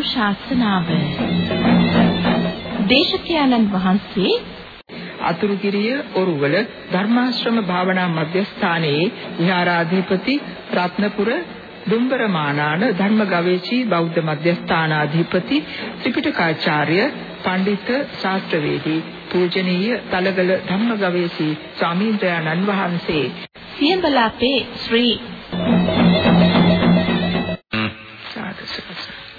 ධර්මානුශාසනාව දේශකයන්න් වහන්සේ අතුරුගිරිය ඔරුවල ධර්මාශ්‍රම භාවනා මධ්‍යස්ථානයේ විහාරාධිපති රත්නපුර දුම්බර මානාන ධර්ම ගවේෂී බෞද්ධ මධ්‍යස්ථානාධිපති ත්‍රිපිටකාචාර්ය පඬිත් ශාස්ත්‍රවේදී පූජනීය තලගල ධම්ම ගවේෂී ස්වාමීන් වහන්සේ. සියඹලාපේ ශ්‍රී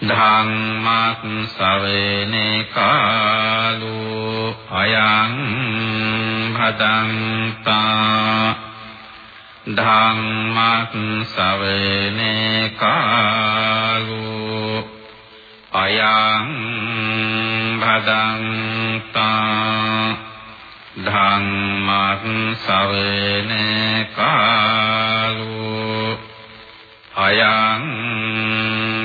ධම්මක් සවේනේ කාලෝ අයං භදන්තා ධම්මක් සවේනේ කාලෝ අයං භදන්තා ධම්මක් සවේනේ කාලෝ අයං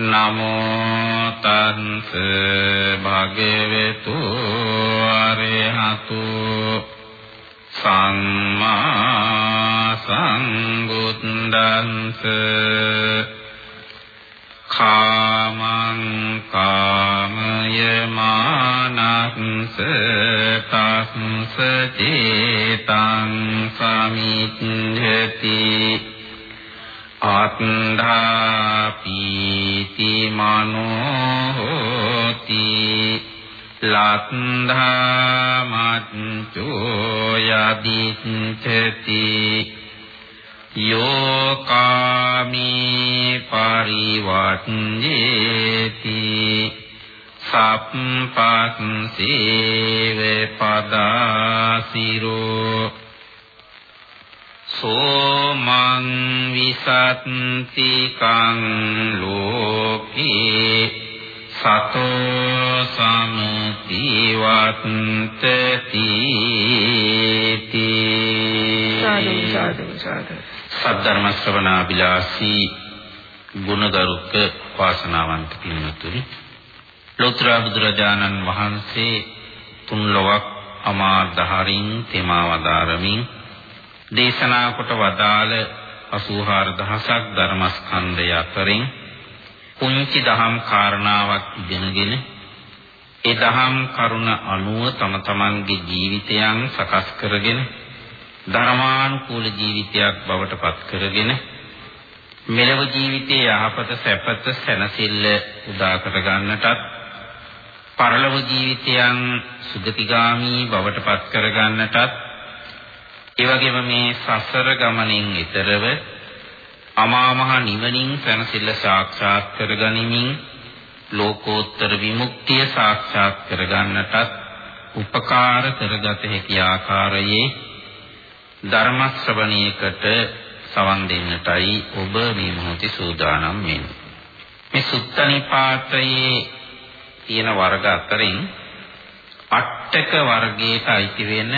නමෝ තන්ස භගවතු අරහතු සම්මා සම්බුද්දන්ස කාමං කාමය මානස්ස තස්ස චේතං සමිච්ඡති ආත්ථාපීති මනෝ හෝති ලත්ධා මච්චෝ යදිච්ඡති යෝකාමී පරිවර්ජේති සප්පස්සේව පදාසිරෝ සෝමං විසත්ති කං ලෝකේ සතෝ සමති වත්තති සාදු සාදු සාදු සද්ධර්ම ශ්‍රවණා බිලාසී ගුණගරුක වාසනාවන්ත පින්වතුනි ලෝතර බුදුරජාණන් වහන්සේ තුන් ලොවක් අමා දහරින් තෙමා වදාරමින් දේශනා කොට වදාළ 84000ක් ධර්මස්කන්ධය අතරින් පුංචි දහම් කාරණාවක් ඉගෙනගෙන ඒ දහම් කරුණ අනුව තම තමන්ගේ ජීවිතයන් සකස් කරගෙන ධර්මානුකූල ජීවිතයක් බවට පත් කරගෙන මෙලව ජීවිතයේ යහපත සැපත සැනසෙල්ල උදා කර ගන්නටත් පරලොව ජීවිතයන් සුගතිගාමී බවට පත් කර ගන්නටත් ඒ වගේම මේ සසර ගමනින් ඈතරව අමා මහ නිවනින් සැනසෙල්ල සාක්ෂාත් කරගනිමින් ලෝකෝත්තර විමුක්තිය සාක්ෂාත් කරගන්නටත් උපකාර කරගත හැකි ආකාරයේ ධර්ම ශ්‍රවණයකට සවන් දෙන්නටයි ඔබ මේ මොහොතේ සූදානම් වෙන්නේ. මේ සුත්තනිපාතයේ තියෙන වර්ග අතරින් අට්ඨක වර්ගයට අයිති වෙන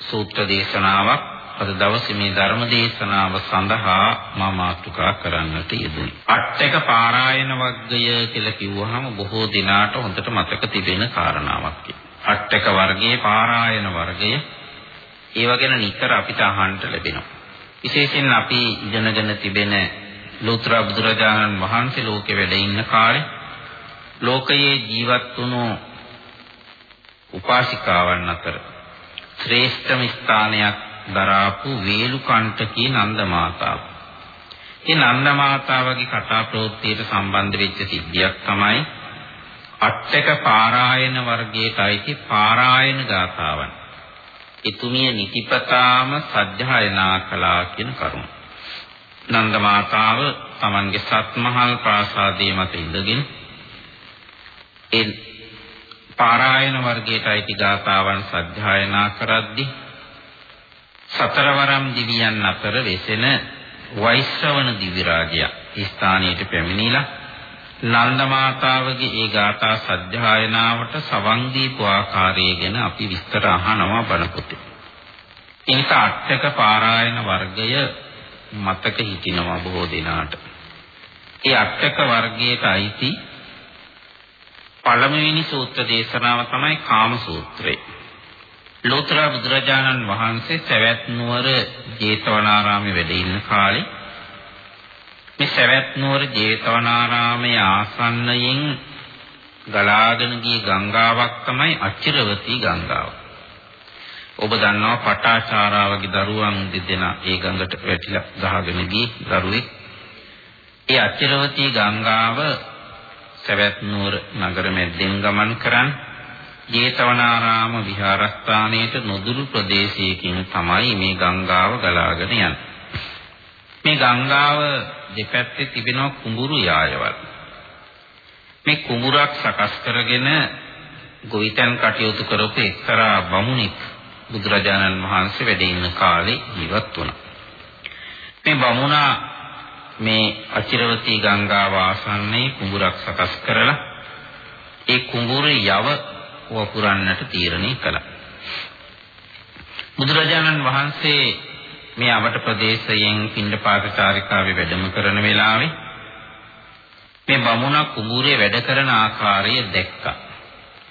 සූත්‍ර දේශනාවක් අද දවසේ මේ ධර්ම දේශනාව සඳහා මම මාතෘකා කරන්නට යෙදුණි. අට්ඨක පාරායන වර්ගය කියලා කිව්වහම බොහෝ දිනාට හොඳට මතක තිබෙන කාරණාවක්. අට්ඨක වර්ගයේ පාරායන වර්ගය ඒව ගැන නිතර අපිට අහන්න ලැබෙනවා. විශේෂයෙන් අපි ඉගෙනගෙන තිබෙන ලෝතර බුදුරජාණන් වහන්සේ ලෝකෙ වැඩ ඉන්න කාලේ ලෝකයේ ජීවත් වුණු උපාසිකාවන් අතර ශ්‍රේෂ්ඨම ස්ථානයක් දරාපු වේලුකණ්ඨකී නන්ද මාතාව. මේ නන්ද මාතාවගේ කතා ප්‍රවෘත්තියට සම්බන්ධ වෙච්ච සිද්ධියක් තමයි අට්ඨක පාරායන වර්ගයට අයිති පාරායන ගාථාවන්. එතුමිය නිතිපතාම සජ්ජායනා කළා කියන කරුණ. නන්ද මාතාව Tamanගේ සත්මහල් ප්‍රාසාදයේ මත ඉඳගෙන ඒ පාරායන වර්ගයට අයිති ගාථාවන් සජ්ජායනා කරද්දී සතරවරම් දිවියන් අතර වෙසෙන වෛශ්‍රවණ දිවි රාජයා ස්ථානයට පැමිණිලා නන්ද මාතාවගේ ඒ ගාථා සජ්ජායනාවට සවන් දීපු ආකාරය ගැන අපි විස්තර අහනවා බණ පොතේ. ඒක අටක පාරායන වර්ගය මතක හිටිනවා බොහෝ දිනාට. ඒ අටක වර්ගයට අයිති පළමුවෙනි සූත්‍ර දේශනාව තමයි කාම සූත්‍රය. ලෝතර බුදුරජාණන් වහන්සේ සවැත් නුවර ජේතවනාරාමේ වැඩ ඉන්න කාලේ මේ සවැත් නුවර ජේතවනාරාමයේ ආසන්නයෙන් ගලාගෙන ගිය ගංගාවක් තමයි අචිරවතී ගංගාව. ඔබ දන්නවා පටාචාරාවගේ දරුවන් දෙදෙනා ඒ ගඟට වැටිලා ගහගෙන ගිය දරුවෙක්. ඒ අචිරවතී ගංගාව සවැත් නුවර නගර මැද්දෙන් ගමන් කරන් ජේතවනාරාම විහාරස්ථානයේට නොදුරු ප්‍රදේශයකින් තමයි මේ ගංගාව ගලාගෙන යන්නේ. මේ ගංගාව දෙපැත්තේ තිබෙන කුඹුරු යායවල්. මේ කුඹුරක් සකස් කරගෙන ගොවිතැන් කටයුතු කරපු එක්තරා බමුණෙක් බුදුරජාණන් වහන්සේ වැඩ ඉන්න කාලේ ජීවත් වුණා. මේ බමුණා මේ අචිරවතී ගංගාව ආසන්නයේ කුඹුරක් සකස් කරලා ඒ කුඹුරේ යව වපුරන්නට තීරණය කළා. බුදුරජාණන් වහන්සේ මේ අවට ප්‍රදේශයෙන් පින්ඩපාත චාරිකාවේ වැඩම කරන වෙලාවේ මේ බමුණා කුඹුරේ වැඩ කරන ආකාරය දැක්කා.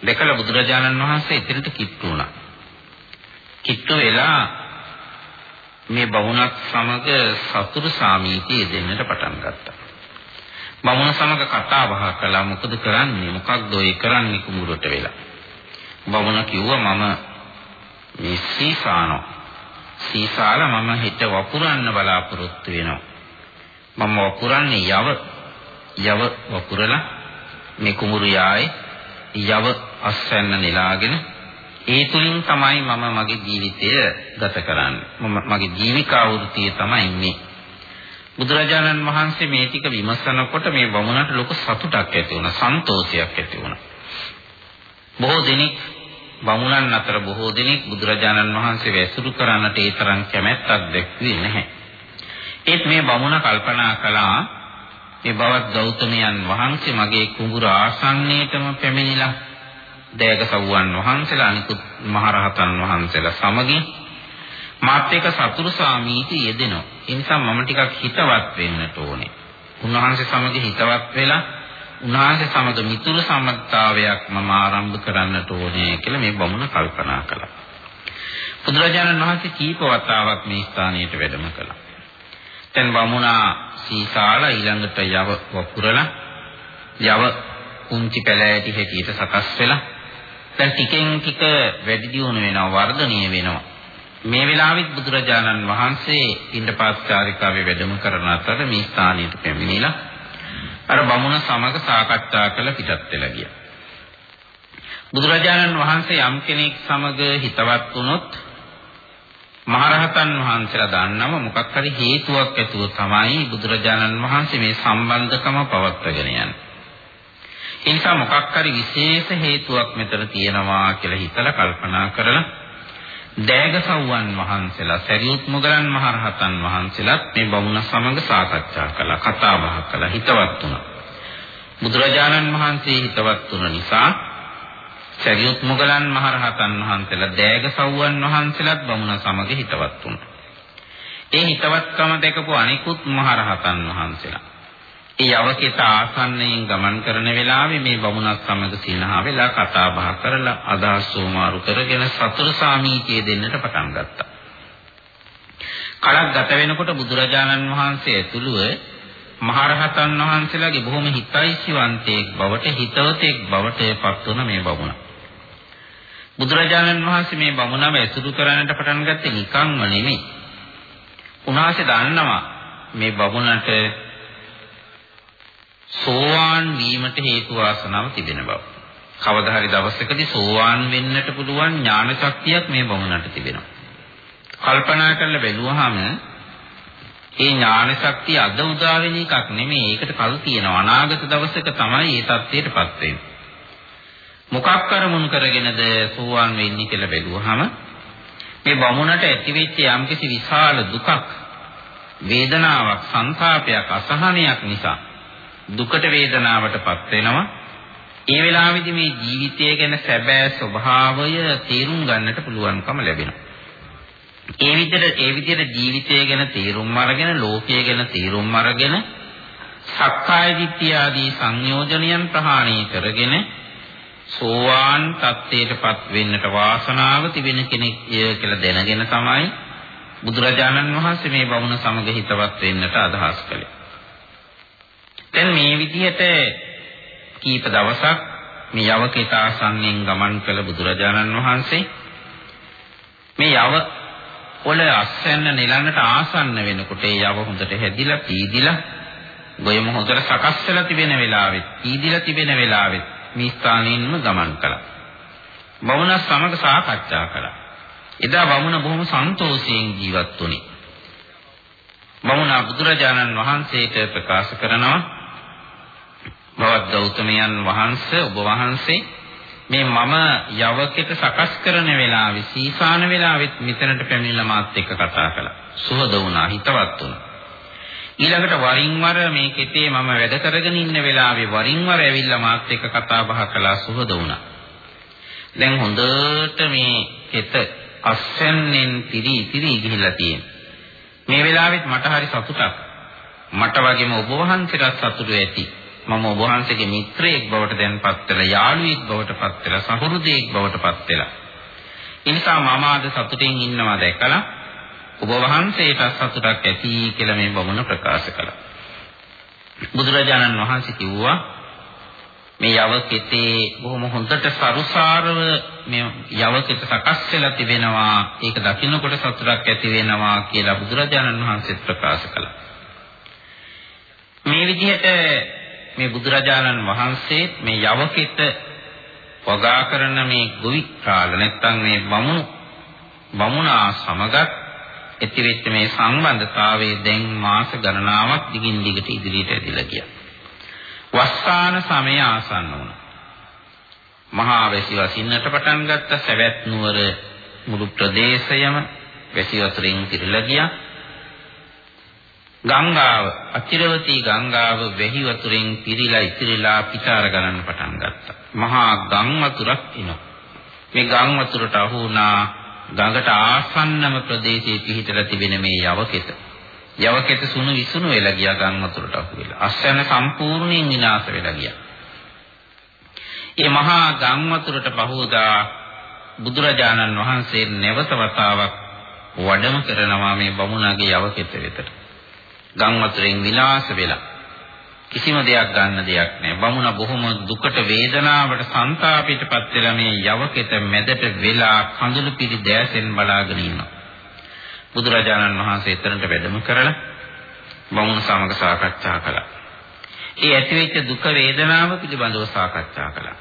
දැකලා බුදුරජාණන් වහන්සේ එතනට කිට්ටු වුණා. කිට්ටු වෙලා මේ බමුණක් සමග සතුරු සාමීතිය දෙන්නට පටන් ගත්තා. බමුණ සමග කතා බහ කළා මොකද කරන්නේ මොකක්ද ඔය කරන්නේ කුඹුරට වෙලා. බමුණ කිව්වා මම මේ සීසානෝ සීසාල මම හිත වපුරන්න බලාපොරොත්තු වෙනවා. මම වපුරන්නේ යව යව වපුරලා මේ කුඹුරු යායේ යව අස්වැන්න නෙලාගෙන ඒ තුලින් තමයි මම මගේ ජීවිතය ගත කරන්නේ. මම මගේ ජීවිකා වෘත්තිය තමයි මේ. බුදුරජාණන් වහන්සේ මේ ටික විමසනකොට මේ වමුණට ලොකු සතුටක් ඇති වුණා, සන්තෝෂයක් ඇති වුණා. බොහෝ දෙනෙක් බමුණන් අතර බොහෝ දෙනෙක් බුදුරජාණන් වහන්සේ වැසුරු කරන්නට ඒ තරම් කැමැත්තක් දැක්ුවේ නැහැ. ඒත් මේ බමුණ කල්පනා කළා මේ බවත් ගෞතමයන් වහන්සේ මගේ කුඹුර ආසන්නයේටම පැමිණිලා දයගසවුවන් වහන්සේලා අනිකුත් මහරහතන් වහන්සේලා සමගින් මාත් එක්ක සතුරු සාමීති යෙදෙනවා. ඒ නිසා මම ටිකක් හිතවත් වෙන්නට ඕනේ. උන්වහන්සේ සමග හිතවත් වෙලා උන්වහන්සේ සමග මිතුරු සම්මතාවයක් මම ආරම්භ කරන්නට ඕනේ කියලා මේ බමුණ කල්පනා කළා. බුදුරජාණන් වහන්සේ කීප වතාවක් මේ ස්ථානයට වැඩම කළා. දැන් බමුණා සීසාල ඊළඟට යව වපුරලා යව කුංචි පැලෑටි හැටියට සකස් වෙලා දැන් ටිකෙන් ටික වැඩි දියුණු වෙනවා වර්ධනීය වෙනවා. මේ වෙලාවෙත් බුදුරජාණන් වහන්සේ පින්ඩපාත චාරිකාවේ වැඩම කරන අතර මේ ස්ථානයට පැමිණිලා අර බමුණ සමග සාකච්ඡා කළ පිටත් වෙලා ගියා. බුදුරජාණන් වහන්සේ යම් කෙනෙක් සමග හිතවත් වුණොත් මහරහතන් වහන්සේලා දන්නම මොකක් හරි හේතුවක් ඇතුව තමයි බුදුරජාණන් වහන්සේ මේ සම්බන්ධකම පවත්වාගෙන යන්නේ. ඒ නිසා මොකක් හරි විශේෂ හේතුවක් මෙතන තියෙනවා කියලා හිතලා කල්පනා කරලා දෑගසව්වන් වහන්සේලා සරියුත් මුගලන් මහරහතන් වහන්සේලාත් මේ බමුණ සමග සාකච්ඡා කළා කතා බහ කළා හිතවත් වුණා. බුදුරජාණන් වහන්සේ හිතවත් වුණ නිසා සරියුත් මුගලන් මහරහතන් වහන්සේලා දෑගසව්වන් වහන්සේලාත් බමුණ සමග හිතවත් වුණා. ඒ හිතවත්කම දැකපු අනිකුත් මහරහතන් වහන්සේලා ඒ යවකෙත ආසන්නයෙන් ගමන් කරන වෙලාවේ මේ බමුණත් සමග සිනහා වෙලා කතා බහ කරලා අදහස් සෝමාරු කරගෙන සතර සාමීතිය දෙන්නට පටන් ගත්තා. කලක් ගත වෙනකොට බුදුරජාණන් වහන්සේ ඇතුළුව මහරහතන් වහන්සේලාගේ බොහොම හිතයිසිවන්තයෙක් බවට හිතවතෙක් බවට පත් වුණ මේ බමුණ. බුදුරජාණන් වහන්සේ මේ බමුණව ඇසුරු කරන්නට පටන් ගත්තේ නිකම්ම නෙමෙයි. උන්වහන්සේ දන්නවා මේ බමුණට සෝවාන් වීමට හේතු වාසනාව තිබෙන බව. කවදා හරි දවසකදී සෝවාන් වෙන්නට පුළුවන් ඥාන ශක්තියක් මේ බමුණට තිබෙනවා. කල්පනා කරලා බැලුවහම ඒ ඥාන ශක්තිය අද උදා වෙන එකක් නෙමෙයි. ඒකට කල් තියෙනවා. අනාගත දවසක තමයි මේ தත්ත්වයටපත් වෙන්නේ. මොකක් කරමුණු කරගෙනද සෝවාන් වෙන්නේ කියලා බැලුවහම මේ බමුණට ඇතිවෙච්ච යම්කිසි විශාල දුකක් වේදනාවක් සංతాපයක් අසහනයක් නිසා දුකට වේදනාවටපත් වෙනවා. ඒ වෙලාවේදී මේ ජීවිතය ගැන සැබෑ ස්වභාවය තේරුම් ගන්නට පුළුවන්කම ලැබෙනවා. ඒ විදිහට ඒ විදිහට ජීවිතය ගැන තේරුම් අරගෙන ලෝකය ගැන තේරුම් අරගෙන සක්කාය දිට්ඨිය ආදී සංයෝජනයන් ප්‍රහාණය කරගෙන සෝවාන් තත්ත්වයටපත් වෙන්නට වාසනාව තිබෙන කෙනෙක් කියලා දැනගෙන තමයි බුදුරජාණන් වහන්සේ මේ වුණ සමග හිතවත් වෙන්නට අදහස් කළේ. දැන් මේ විදිහට කීප දවසක් මේ යවකිත ආසන්නෙන් ගමන් කළ බුදුරජාණන් වහන්සේ මේ යව පොළ අස්වැන්න නෙලන්නට ආසන්න වෙනකොට ඒ යව හොඳට හැදිලා පීදිලා ගොයම හොඳට සකස් වෙලා තිබෙන වෙලාවෙත් පීදිලා තිබෙන වෙලාවෙත් මේ ස්ථානෙින්ම ගමන් කළා. බමුණ සමග සාකච්ඡා කළා. එදා බමුණ බොහොම සන්තෝෂයෙන් ජීවත් වුණේ. බමුණ බුදුරජාණන් වහන්සේට ප්‍රකාශ කරනවා බවත් ගෞතමයන් වහන්සේ ඔබ වහන්සේ මේ මම යවකෙට සකස් කරන වෙලාවේ සීසාන වෙලාවෙත් මෙතනට පැමිණලා මාත් එක්ක කතා කළා. සුහද වුණා, හිතවත් වුණා. ඊළඟට වරින් වර මේ කෙතේ මම වැඩ කරගෙන ඉන්න වෙලාවේ වරින් වර ඇවිල්ලා මාත් එක්ක කතා බහ කළා සුහද වුණා. දැන් හොඳට මේ කෙත අස්සෙන්ෙන් පිරි පිරි ගිහිල්ලා තියෙනවා. මේ වෙලාවෙත් මට හරි සතුටක්. මට වගේම ඔබ වහන්සේට සතුටු ඇති. මම ඔබ වහන්සේගේ මිත්‍රයෙක් බවට දැන්පත් වෙලා යාළුවෙක් බවට පත් වෙලා සහෘදයෙක් බවට පත් වෙලා. ඒ නිසා මම අද සතුටින් ඉන්නවා දැකලා ඔබ වහන්සේට සතුටක් ඇති කියලා මේ බමුණ ප්‍රකාශ කළා. බුදුරජාණන් වහන්සේ කිව්වා මේ යවකෙතේ බොහොම හොඳට සරුසාරව මේ යවකෙත සකස් වෙලා තිබෙනවා ඒක දකින්නකොට සතුටක් ඇති වෙනවා කියලා බුදුරජාණන් වහන්සේ ප්‍රකාශ කළා. මේ විදිහට මේ බුදුරජාණන් වහන්සේ මේ යවකෙත වගා කරන මේ ගොවි කාල නැත්තම් මේ බමුණු බමුණා සමගත් ඇතිවෙච්ච මේ සම්බන්ධතාවයේ දැන් මාස ගණනාවක් දිගින් දිගට ඉදිරියට ඇදලා ගියා. වස්සාන සමය ආසන්න වුණා. මහා වැසි වසින්නට පටන් ගත්ත සවැත් නුවර මුළු ප්‍රදේශයම වැසි වතුරින් පිරලා ගියා. ගංගාව අචිරවතී ගංගාව වැහි වතුරෙන් පිරීලා ඉතිරිලා පිටාර ගන්න පටන් ගත්තා. මහා ගම් වතුරක් එනවා. මේ ගම් වතුරට අහු වුණා ගඟට ආසන්නම ප්‍රදේශයේ පිහිටලා තිබෙන මේ යවකෙත. යවකෙත සුණු විසුණු වෙලා ගියා ගම් වතුරට අහු වෙලා. අස්වැන්න සම්පූර්ණයෙන් විනාශ වෙලා ගියා. මේ මහා ගම් වතුරට පහෝදා බුදුරජාණන් වහන්සේ නැවත වතාවක් වඩම කරනවා මේ බමුණගේ යවකෙත වෙතට. ගම් වතුරෙන් විනාශ වෙලා කිසිම දෙයක් ගන්න දෙයක් නැහැ. බමුණ බොහොම දුකට වේදනාවට සංతాපයටපත් වෙලා මේ යවකෙත මැදට වෙලා කඳුළු පිරි දැසෙන් බලාගෙන ඉන්නවා. බුදුරජාණන් වහන්සේ එතනට වැඩම කරලා බමුණ සමග සාකච්ඡා කළා. ඒ ඇතිවෙච්ච දුක වේදනාව පිළිබඳව සාකච්ඡා කළා.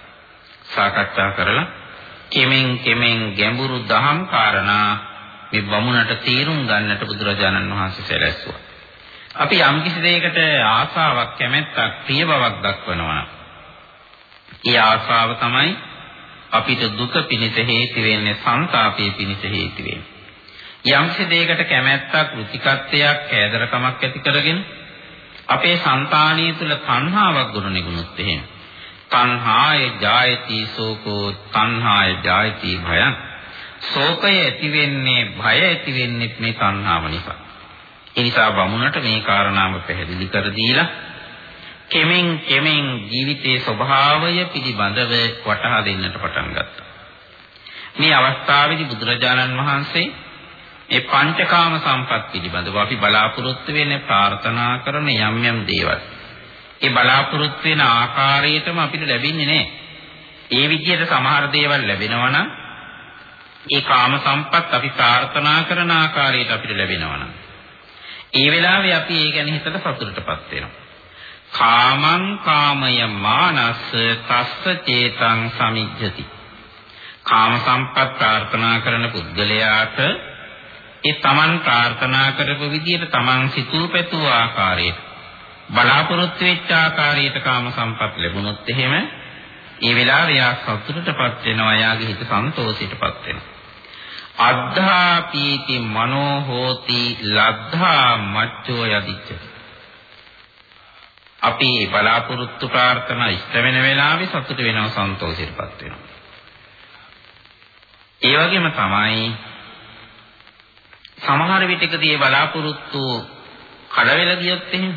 සාකච්ඡා කරලා කෙමෙන් කෙමෙන් ගැඹුරු දහම් කාරණා මේ බමුණට තීරුම් ගන්නට බුදුරජාණන් වහන්සේ සැලැස්සුවා. අපි යම් කිසි දෙයකට ආසාවක් කැමැත්තක් ප්‍රිය බවක් දක්වනවා. ඒ ආසාව තමයි අපිට දුක පිණිස හේතු වෙන්නේ සංతాපය පිණිස හේතු වෙන්නේ. යම් කිසි දෙයකට කැමැත්තක්, ෘතිකත්වයක්, කෑදරකමක් ඇති කරගෙන අපේ సంతානිය තුල තණ්හාවක් ගොඩනගුණොත් එහෙම. තණ්හාය ජායති සෝකෝ තණ්හාය ජායති භයං. සෝකය ඇති වෙන්නේ, භය ඇති වෙන්නේ මේ තණ්හාව නිසා. ඒ නිසා වමුණට මේ කාරණාව පැහැදිලි කර දීලා කෙමෙන් කෙමෙන් ජීවිතයේ ස්වභාවය පිළිබඳව වටහා දෙන්නට පටන් ගත්තා. මේ අවස්ථාවේදී බුදුරජාණන් වහන්සේ මේ පංචකාම සම්පත් පිළිබඳව අපි බලාපොරොත්තු වෙන්නේ ප්‍රාර්ථනා කරන යම් යම් දේවල්. ඒ බලාපොරොත්තු වෙන ආකාරයටම අපිට ලැබෙන්නේ නැහැ. ඒ විදිහට සමහර දේවල් ලැබෙනවා නම් ඒ කාම සම්පත් අපි ප්‍රාර්ථනා කරන ආකාරයට අපිට ලැබෙනවා නම් ඒ වෙලාවේ අපි ඒ ගැන හිතලා සතුටටපත් වෙනවා. කාමං කාමය මානස්ස තස්ස චේතං සමිජ්ජති. කාම සම්පත් ප්‍රාර්ථනා කරන පුද්ගලයාට ඒ තමන් ප්‍රාර්ථනා කරපු විදිහට තමන් සිතූ පැතුූ ආකාරයට බලාපොරොත්තු වෙච්ච ආකාරයට කාම සම්පත් ලැබුණොත් එහෙම ඒ වෙලාවේ යා සතුටටපත් වෙනවා යාගේ හිත සන්තෝෂයටපත් වෙනවා අද්ධා පීති මනෝ හෝති ලද්ධා මච්චෝ යදිච්ච අපි බලාපොරොත්තු ප්‍රාර්ථනා ඉෂ්ට වෙන වෙලාවේ සතුට වෙනවා සන්තෝෂයටපත් වෙනවා. ඒ වගේම තමයි සමහර විටකදී බලාපොරොත්තු කඩවෙලා ගියොත් එහෙම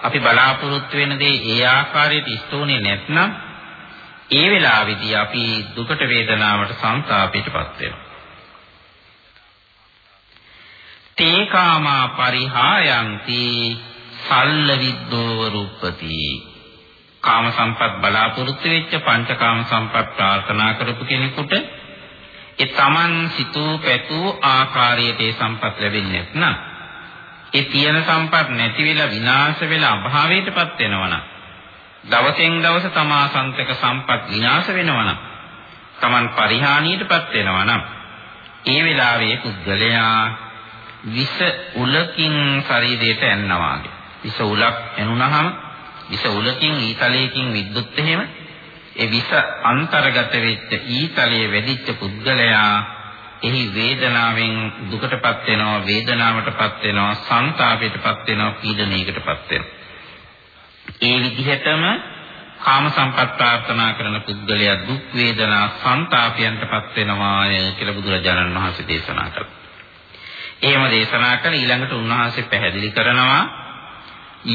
අපි බලාපොරොත්තු වෙන දේ ඒ ආකාරයට ඉෂ්ටෝනේ නැත්නම් ඒ වෙලාවේදී අපි දුකට වේදනාවට සංతాපයටපත් වෙනවා. තේකාමා පරිහායන්ති සල්ල විද්දෝව රූපති කාම සම්පත් බලාපොරොත්තු වෙච්ච පංචකාම සම්පත් ප්‍රාර්ථනා කරපු කෙනෙකුට ඒ Taman සිතූ පැතූ ආකාරයට ඒ සම්පත් ලැබෙන්නේ නැත්නම් ඒ තියෙන සම්පත් නැති වෙලා විනාශ වෙලා අභාවයටපත් වෙනවනම් දවසෙන් දවස තමා සන්තක සම්පත් විනාශ වෙනවනම් Taman පරිහානියටපත් වෙනවනම් ඒ වෙලාවේ පුද්ගලයා විස උලකින් ශරීරයට ඇන්නවා වගේ. විස උලක් ඇනුනහම විස උලකින් ඊතලයකින් විද්දුත් එහෙම ඒ විස අන්තර්ගත වෙච්ච ඊතලයේ වැඩිච්ච පුද්ගලයා එහි වේදනාවෙන් දුකටපත් වෙනවා වේදනාවටපත් වෙනවා සංతాපයටපත් වෙනවා පීඩනයකටපත් වෙනවා ඒ විදිහටම කාම සම්පත් ප්‍රාර්ථනා කරන පුද්ගලයා දුක් වේදනා සංతాපයන්ටපත් වෙනවාය කියලා බුදුරජාණන් වහන්සේ දේශනා කළා. එහෙම දේශනා කළ ඊළඟට උන්වහන්සේ පැහැදිලි කරනවා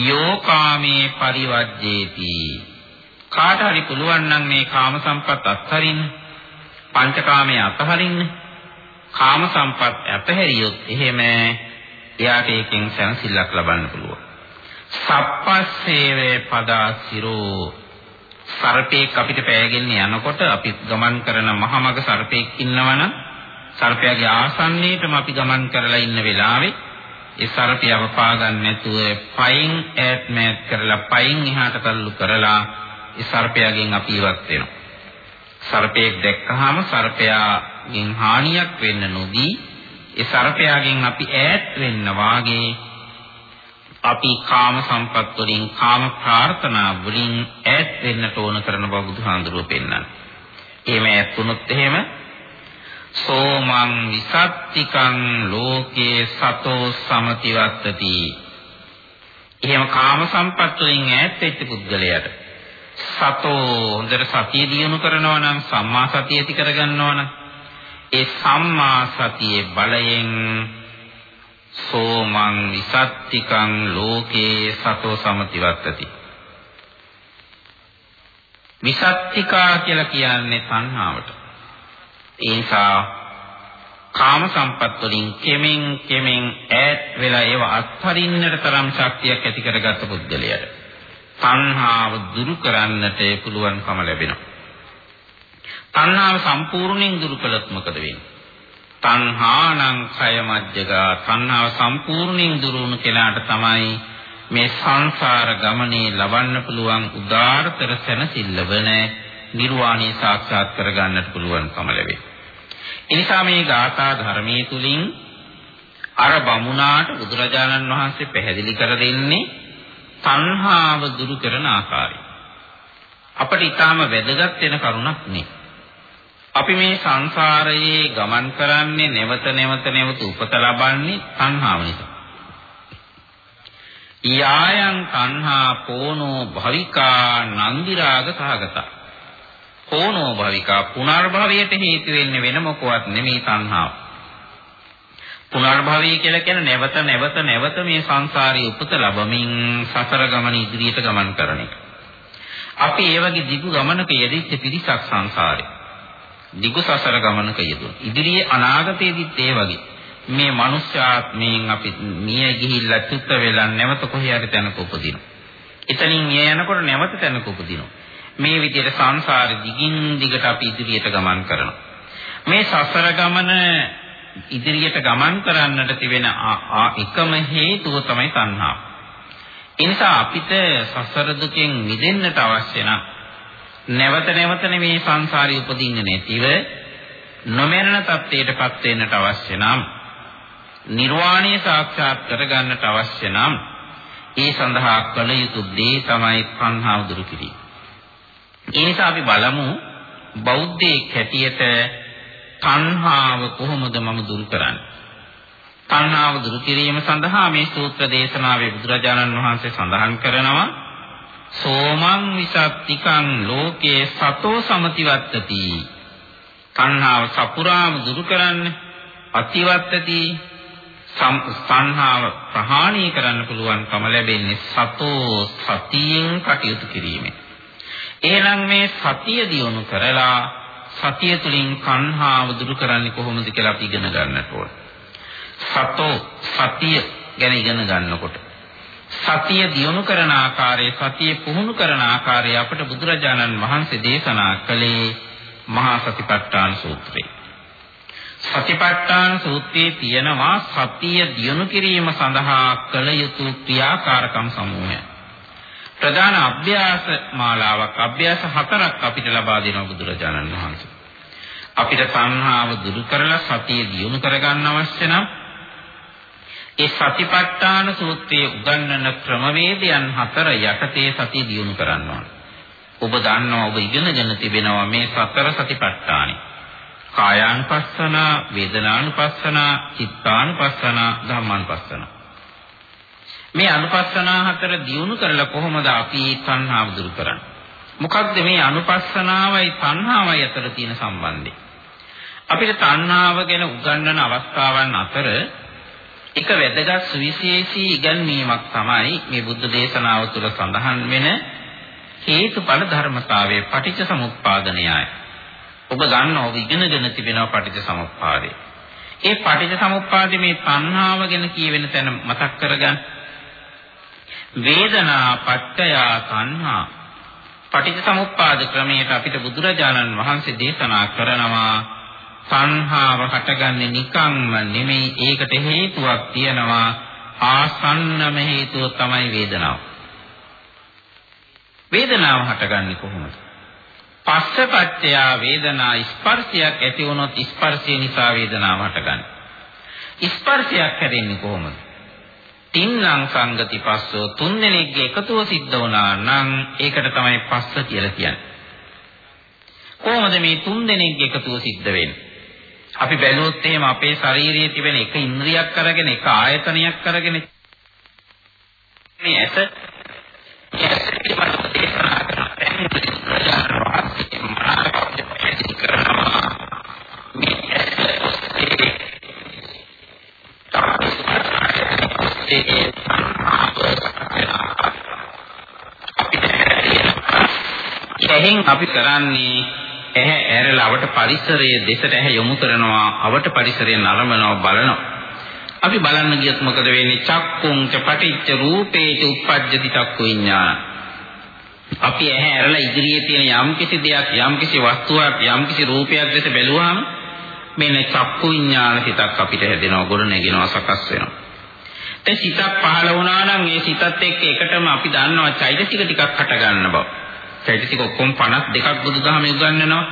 යෝකාමේ පරිවර්ජේති කාට හරි පුළුවන් නම් මේ කාම සම්පත් අත්හරින්න පංචකාමයේ අත්හරින්න. කාම සම්පත් අතහැරියොත් එහෙම එයාට ඒකෙන් සැනසෙල්ලක් ලබන්න පුළුවන්. සප්පස්සේවේ පදාසිරෝ. සර්පෙක් අපිට පෑගෙන යනකොට අපි ගමන් කරන මහමග සර්පෙක් ඉන්නවනම් සර්පයාගේ ආසන්නයේටම අපි ගමන් කරලා ඉන්න වෙලාවේ ඒ සර්පයව පාගන්න නැතුව පයින් ඈත් මෑත් කරලා පයින් එහාට තල්ලු කරලා ඒ සර්පයාගෙන් අපි ඉවත් වෙනවා. සර්පයෙක් දැක්කහම සර්පයාගෙන් හානියක් වෙන්න නොදී ඒ සර්පයාගෙන් අපි ඈත් වෙන්න වාගේ අපි කාම සම්පත් වලින් කාම ප්‍රාර්ථනා වලින් ඈත් වෙන්නට ඕන කරන බව බුදුහාඳුරුව පෙන්වනවා. එහෙම ඈත් වුණොත් එහෙම සෝමං විසත්තිකං ලෝකේ සතෝ සමතිවත්තති. එහෙම කාම සම්පත් වලින් ඈත් වෙච්ච පුද්ගලයාට සතෝ හොඳට සතිය දියුණු කරනවා නම් සම්මා සතිය ඇති කරගන්නවා නම් ඒ සම්මා සතියේ බලයෙන් සෝමං විසත්තිකං ලෝකේ සතෝ සමතිවත්තති විසත්තිකා කියලා කියන්නේ තණ්හාවට ඒ නිසා කාම සම්පත් වලින් කෙමෙන් කෙමෙන් ඈත් වෙලා ඒව අත්හරින්නට තරම් ශක්තියක් ඇති කරගත්ත පුද්ගලයාට තණ්හාව දුරු කරන්නට පුළුවන්කම ලැබෙනවා. තණ්හාව සම්පූර්ණයෙන් දුරු කළොත් මොකද වෙන්නේ? තණ්හානං කය මජ්ජගා තණ්හාව සම්පූර්ණයෙන් දුරු වුණු කෙනාට තමයි මේ සංසාර ගමනේ ලබන්න පුළුවන් උදාාරතර සැනසෙල්ල වන නිර්වාණය සාක්ෂාත් කරගන්නට පුළුවන්කම ලැබේ. එනිසා මේ ගාථා ධර්මයේ තුලින් අර බමුණාට බුදුරජාණන් වහන්සේ පැහැදිලි කර දෙන්නේ තණ්හාව දුරු කරන ආකාරය. අපට ඊටාම වැදගත් වෙන කරුණක් නේ. අපි මේ සංසාරයේ ගමන් කරන්නේ නැවත නැවත නැවත උපත ලබන්නේ තණ්හාව නිසා. යායන් තණ්හා පෝනෝ භවිකා නන්දිරාග සහගතා. පෝනෝ භවිකා පුනර්භවයට හේතු වෙන්නේ වෙන මොකවත් නෙමෙයි තණ්හාව. පුනර්භවය කියලා කියන්නේ නැවත නැවත නැවත මේ සංසාරයේ උපත ලැබමින් සසර ගමන ඉදිරියට ගමන් කරන එක. අපි ඒ වගේ දිගු ගමනක යෙදිච්ච පිරිසක් සංසාරේ. දිගු සසර ගමනක යෙදුණා. ඉදිරියේ අනාගතයේදීත් ඒ වගේ මේ මනුෂ්‍යාත්මයෙන් අපි මිය ගිහිල්ලා චුත්ත වෙලා නැවත කොහේ හරි තැනක උපදිනවා. එතනින් මිය යනකොට නැවත තැනක උපදිනවා. මේ විදිහට සංසාරෙ දිගින් දිගට අපි ඉදිරියට ගමන් කරනවා. මේ සසර ගමන ඉදිරියට ගමන් කරන්නට තිබෙන එකම හේතුව තමයි තණ්හාව. ඒ නිසා අපිට සසර දුකෙන් මිදෙන්නට අවශ්‍ය නම් නැවත නැවත මේ සංසාරේ උපදින්නේ නැතිව නොමරණ තත්ත්වයටපත් වෙන්නට අවශ්‍ය නම් නිර්වාණය සාක්ෂාත් කරගන්නට අවශ්‍ය නම් ඒ සඳහා කළ යුතු දේ තමයි තණ්හාව දුරු කිරීම. ඒ නිසා අපි බලමු බෞද්ධයෙක් හැටියට තණ්හාව කොහොමද මම දුරු කරන්නේ? තණ්හාව දුරු කිරීම සඳහා මේ සූත්‍ර දේශනාවේ බුදුරජාණන් වහන්සේ සඳහන් කරනවා සෝමං විසත්තිකං ලෝකේ සතෝ සමතිවත්තති තණ්හාව සපුරාම දුරු කරන්න අතිවත්තති සංහාව ප්‍රහාණය කරන්න පුළුවන්කම ලැබෙන්නේ සතෝ සතියෙන් කටයුතු කිරීමෙන්. එහෙනම් මේ සතිය දියුණු කරලා සතිය තුලින් කන්හාව දුරු කරන්නේ කොහොමද කියලා අපි ඉගෙන ගන්නට ඕන. සතෝ සතිය ගැන ඉගෙන ගන්නකොට සතිය දියුණු කරන ආකාරය සතිය පුහුණු කරන ආකාරය අපට බුදුරජාණන් වහන්සේ දේශනා කළේ මහා සතිපට්ඨාන සූත්‍රයේ. සතිපට්ඨාන සූත්‍රයේ තියෙනවා සතිය දියුණු කිරීම සඳහා කළ යුතු ක්‍රියාකාරකම් සමූහය. ප්‍රධාන අභ්‍යාස මාලාවක් අභ්‍යාස හතරක් අපිට ලබා දෙනවා බුදුරජාණන් වහන්සේ. අපිට සංහාව දුරු කරලා සතිය දියුණු කරගන්න අවශ්‍ය නම් ඒ සතිපට්ඨාන සූත්‍රයේ උගන්වන ක්‍රමවේදයන් හතර යටතේ සතිය දියුණු කරන්න ඕන. ඔබ දන්නවා ඔබ ඉගෙනගෙන තිබෙනවා මේ සතර සතිපට්ඨානෙ. කායානුපස්සන, වේදනානුපස්සන, චිත්තානුපස්සන, ධම්මානුපස්සන. මේ අනුපස්සනා හතර දියුණු කරලා කොහොමද අපි තණ්හාව දුරු කරන්නේ? මොකක්ද මේ අනුපස්සනාවයි තණ්හාවයි අතර තියෙන සම්බන්ධය? අපිට තණ්හාව ගැන උගන්වන අවස්ථාවන් අතර එක වැදගත් සුවිශේෂී ඉගැන්වීමක් තමයි මේ බුද්ධ දේශනාව තුළ සඳහන් වෙන හේතුඵල ධර්මතාවයේ පටිච්ච සමුප්පාද න්‍යාය. ඔබ දන්නවා ඔබ ඉගෙනගෙන තිබෙනවා පටිච්ච සමුප්පාදේ. ඒ පටිච්ච සමුප්පාදේ මේ තණ්හාව ගැන කියවෙන තැන මතක් කරගන්න. වේදනා පත්‍ය තණ්හා පටිච්ච සමුප්පාද ක්‍රමයට අපිට බුදුරජාණන් වහන්සේ දේශනා කරනවා තණ්හාව හටගන්නේ නිකම්ම නෙමෙයි ඒකට හේතුවක් තියෙනවා ආසන්නම හේතුව තමයි වේදනාව. වේදනාව හටගන්නේ කොහොමද? පස්සපච්චය වේදනා ස්පර්ශයක් ඇති වුණොත් ස්පර්ශය නිසා වේදනාව හටගන්නේ. ස්පර්ශයක් හැදෙන්නේ කොහොමද? තින්නම් සංගති පස්සෝ තුන් දෙනෙක්ගේ එකතුව සිද්ධ වුණා නම් ඒකට තමයි පස්ස කියලා කියන්නේ. කොහොමද මේ තුන් දෙනෙක්ගේ එකතුව සිද්ධ වෙන්නේ? අපි බැලුවොත් එහෙම අපේ ශරීරයේ තිබෙන එක ඉන්ද්‍රියක් අරගෙන එක ආයතනයක් අරගෙන මේ ඇස මේ ඇස පිළිබඳව දේශනා කරන ප්‍රඥාන වාස්තේ මනාවද පැහැදිලි කරනවා මේ ඇස ඔස්සේ අපිට අපි කරන්නේ ඇහැ ඇරලා අවට පරිසරයේ දෙසට ඇහැ යොමු කරනවා අවට පරිසරය නරඹනවා බලනවා. අපි බලන්න ගියත් මොකද වෙන්නේ? චක්කුං ච පටිච්ච රූපේ ච උප්පජ්ජති චක්කු විඤ්ඤාණ අපි ඇහැ ඇරලා ඉදිරියේ තියෙන යම්කිසි දෙයක් යම්කිසි වස්තුවක් යම්කිසි රූපයක් දැස බැලුවාම මෙන්න චක්කු විඤ්ඤාණ සිතක් අපිට හැදෙනවා ගොඩ නැගෙනවා සකස් වෙනවා. දැන් සිතක් පහළ වුණා නම් ඒ සිතත් එක්ක එකටම අපි දන්නවා චෛතසික ටිකක් හට ගන්න බව චෛතසික ඔක්කොම 52ක් බුදුදහමේ උගන්වනවා.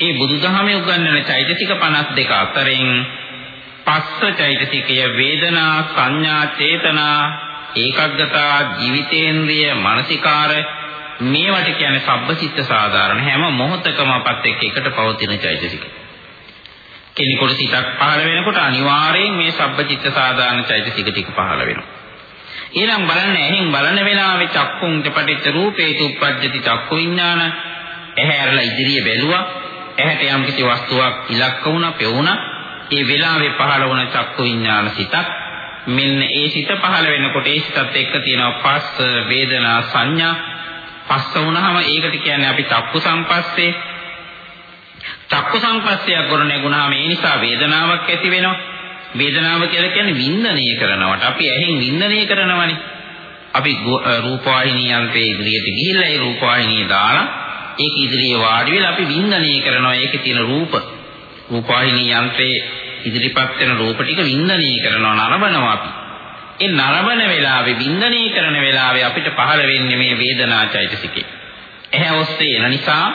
ඒ බුදුදහමේ උගන්වන චෛතසික 52 අතරින් පස්ස චෛතසිකය වේදනා සංඥා චේතනා ඒකග්ගතා ජීවිතේන්ද්‍රිය මානසිකාර මේවට කියන්නේ සබ්බචිත්ත සාධාරණ හැම මොහොතකම අපත් එක්ක එකට පවතින චෛතසික. කෙනෙකුට සිතක් පහළ වෙනකොට අනිවාර්යයෙන් මේ සබ්බචිත්ත සාධාරණ චෛතසික ටික පහළ වෙනවා. ඊළඟ බලන්න ඇහෙන් බලන වෙලාවේ චක්කුං පටිච්ච රූපේතු උප්පජ්ජති චක්කු විඥාන. ඇහැ ඇරලා ඉදිරිය බැලුවා. ඇහැට යම් කිසි වස්තුවක් ඉලක්ක වුණා පෙවුණා. ඒ වෙලාවේ පහළ වුණ චක්කු විඥාන සිතක් මෙන්න ඒ සිත පහළ වෙනකොට ඒ සිතත් එක්ක තියෙනවා පස්ස වේදනා සංඥා. පස්ස වුණාම ඒකට කියන්නේ අපි චක්කු සංපස්සේ චක්කු සංපස්සයක් ගොඩනැගුණාම ඒ නිසා වේදනාවක් ඇති වෙනවා වේදනාව කියලා කියන්නේ වින්දනය කරනවට. අපි ඇහෙන් වින්දනය කරනවනේ. අපි රූපවාහිනී යන්ත්‍රයේ ඉදිරියට ගිහිල්ලා ඒ රූපවාහිනිය දාලා ඒක ඉදිරියේ වාඩි වෙලා අපි වින්දනය කරනවා. ඒකේ තියෙන රූප රූපවාහිනී යන්ත්‍රයේ ඉදිරිපත් වෙන රූප ටික වින්දනය කරනවා නරඹනවා අපි. ඒ නරඹන වෙලාවේ වින්දනය කරන වෙලාවේ අපිට පහළ වෙන්නේ මේ වේදනා චෛතසිකේ. එහැ ඔස්සේ එන නිසා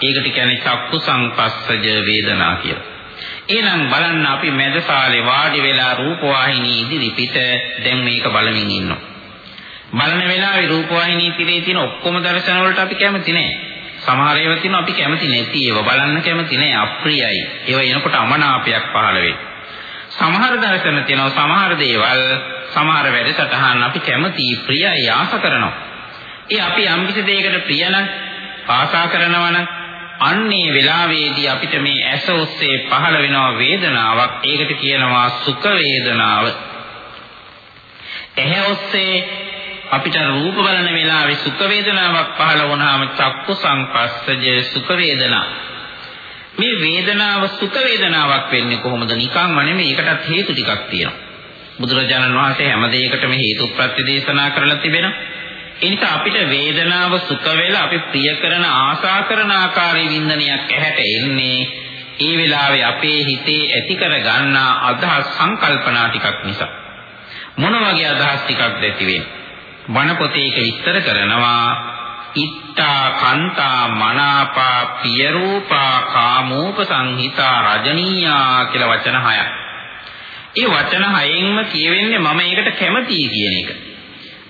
ඒකට කියන්නේ චක්කු සංපස්සජ වේදනා කියලා. එහෙනම් බලන්න අපි මැදසාලේ වාඩි වෙලා රූපවාහිනී ඉදිරි පිට දැන් මේක බලමින් ඉන්නවා. බලන වෙලාවේ රූපවාහිනී ඉදිරියේ තියෙන ඔක්කොම දර්ශන වලට අපි කැමති නෑ. සමහර ඒවා තියෙනවා අපි කැමති නැති ඒවා බලන්න කැමති නෑ අප්‍රියයි. ඒවා එනකොට අමනාපයක් පහළ වෙයි. සමහර දර්ශන තියෙනවා සමහර දේවල් සමහර වැඩසටහන් අපි කැමති ප්‍රියයි ආස කරනවා. ඒ අපි යම් කිසි දෙයකට ප්‍රිය නම් ආසා කරනවා නම් අන්නේ වෙලාවේදී අපිට මේ ඇස ඔස්සේ පහළ වෙනවා වේදනාවක්. ඒකට කියනවා සුඛ වේදනාව. ඇහැ ඔස්සේ අපිට රූප බලන වෙලාවේ සුඛ වේදනාවක් පහළ වුණාම චක්කු සංපස්සජ සුඛ වේදනා. මේ වේදනාව සුඛ වේදනාවක් වෙන්නේ කොහොමද? නිකම්ම නෙමෙයි. ඒකටත් හේතු ටිකක් තියෙනවා. බුදුරජාණන් වහන්සේ හැම දෙයකටම හේතු ප්‍රත්‍ය දේශනා කරලා තිබෙනවා. ඒ නිසා අපිට වේදනාව සුඛ වෙලා අපි ප්‍රිය කරන ආසා කරන ආකාරයේ වින්දනයක් ඇහැට එන්නේ ඒ වෙලාවේ අපේ හිතේ ඇති කර ගන්නා අදහස් සංකල්පනා ටිකක් නිසා. මොන වගේ අදහස් ටිකක්ද ඇති වෙන්නේ? වන පොතේ ඒක විස්තර කරනවා ඉත්තා කන්තා මනාපා පිය රූපා කාමෝප සංහිතා රජනීයා කියලා වචන හයක්. ඒ වචන හයෙන්ම කියවෙන්නේ මම ඒකට කැමතියි කියන එක.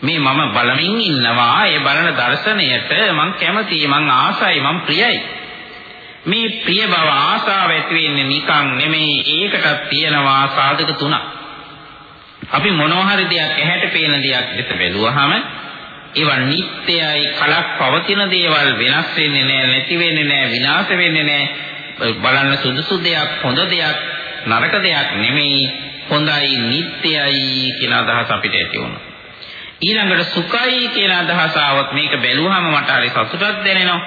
මේ මම බලමින් ඉන්නවා ඒ බලන දර්ශනයට මං කැමතියි මං ආසයි මං ප්‍රියයි. මේ ප්‍රිය බව ආසාව ඇති වෙන්නේ නිකන් නෙමෙයි ඒකටත් තියෙනවා සාධක තුනක්. අපි මොනවා හරි දෙයක් ඇහැට පේන දෙයක් දෙස බැලුවහම ඒවා නිත්‍යයි කලක් පවතින දේවල් වෙනස් වෙන්නේ නැහැ නැති වෙන්නේ නැහැ විනාශ වෙන්නේ නැහැ බලන්න සුදුසු දෙයක් හොඳ දෙයක් නරක දෙයක් නෙමෙයි හොඳයි නිත්‍යයි කියන අදහස අපිට ඇති වුණා ඊළඟට සුඛයි කියලා අදහස આવොත් මේක බැලුවහම මට හරි සතුටක් දැනෙනවා.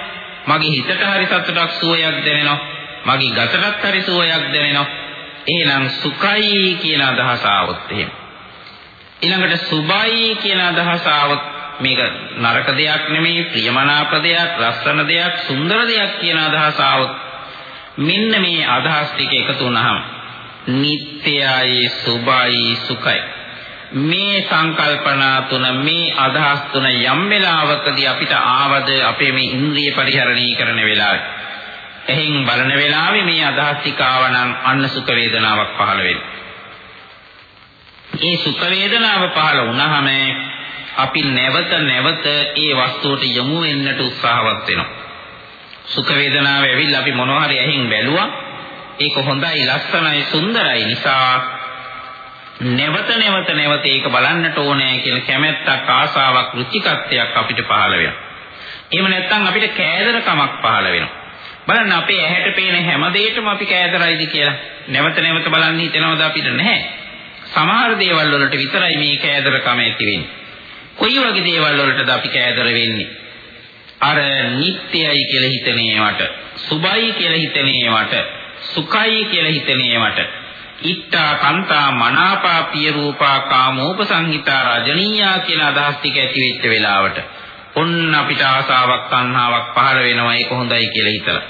මගේ හිතට හරි සතුටක් සුවයක් දැනෙනවා. මගේ ගතටත් හරි සුවයක් දැනෙනවා. එහෙනම් සුඛයි කියන අදහස આવොත් එහෙම. ඊළඟට සුබයි කියන අදහස આવොත් මේක නරක දෙයක් නෙමෙයි ප්‍රියමනාප දෙයක්, ලස්සන දෙයක්, සුන්දර දෙයක් කියන අදහස આવොත් මෙන්න මේ අදහස් ටික එකතු වුණාම නිත්‍යයි, සුබයි, සුඛයි මේ සංකල්පනා තුන මේ අදහස් තුන යම් වෙලාවකදී අපිට ආවද අපේ මේ ඉන්ද්‍රිය පරිහරණය කරන වෙලාවේ එහෙන් බලන වෙලාවේ මේ අදහස් ටික ආවනම් අන්න සුඛ වේදනාවක් පහළ වෙනවා. ඒ සුඛ වේදනාව පහළ වුණාම අපි නැවත නැවත ඒ වස්තුවට යොමු වෙන්නට උත්සාහවත් වෙනවා. සුඛ වේදනාව ඇවිල්ලා අපි මොනවා හරි ඇහින් බැලුවා. ඒක හොඳයි, ලස්සනයි, සුන්දරයි නිසා නැවත නැවත නැවත ඒක බලන්නට ඕනේ කියන කැමැත්තක්, ආසාවක්, රුචිකත්වයක් අපිට පහළ වෙනවා. එහෙම නැත්නම් අපිට කෑදරකමක් පහළ වෙනවා. බලන්න අපේ ඇහැට පේන හැම දෙයකම අපි කෑදරයිද කියලා නැවත නැවත බලන්න හිතෙනවද අපිට නැහැ. සමහර දේවල් වලට විතරයි මේ කෑදරකම ඇති වෙන්නේ. කොයි වගේ දේවල් වලටද අපි කෑදර වෙන්නේ? අර නිට්ටයයි කියලා හිතන ඒවට, සුභයි කියලා හිතන ඒවට, සුඛයි කියලා හිතන ඒවට, ඉත්තා කන්තා මනාපා පිය රූපා කාමෝපසංහිතා රජනීයා කියන අදහස් ටික ඇති වෙච්ච වෙලාවට ඔන්න අපිට ආසාවක් තණ්හාවක් පහළ වෙනවා ඒක හොඳයි කියලා හිතලා.